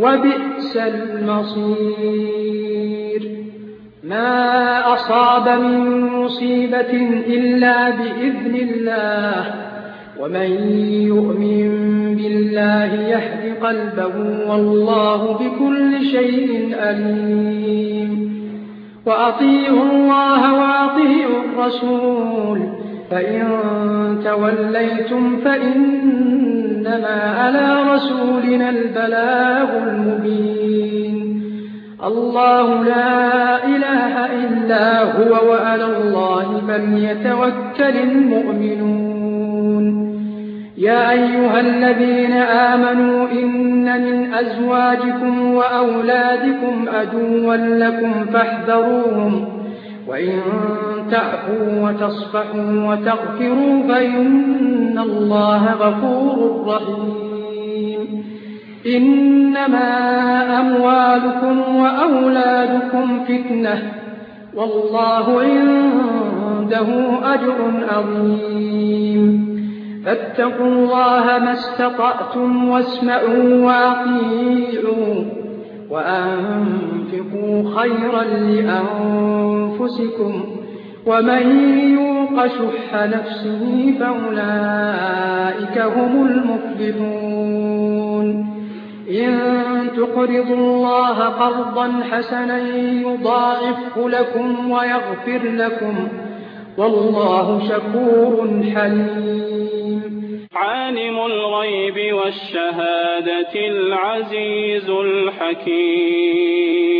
وبئس المصير. ما أصاب من مصيبة إلا بإذن الله. ومن يؤمن بالله يهد قلبه والله بكل شيء أليم وأطيعوا الله وأطيعوا الرسول. فإن توليتم فإنما على رسولنا البلاغ المبين. الله لا إله إلا هو وعلى الله فليتوكل المؤمنون. يا أيها الذين آمنوا إن من أزواجكم وأولادكم أدوا لكم فاحذروهم. وإن تعفوا وتصفحوا وتغفروا فإن الله غفور رحيم. إنما أموالكم وأولادكم فتنة والله عنده أجر عظيم. فاتقوا الله ما استطعتم واسمعوا وأطيعوا وأنفقوا خيرا لأنفسكم. ومن يوق شح نفسه فأولئك هم المفلحون إن تقرضوا الله قرضا حسنا يضاعفه لكم ويغفر لكم والله شكور حليم عالم الغيب والشهادة العزيز الحكيم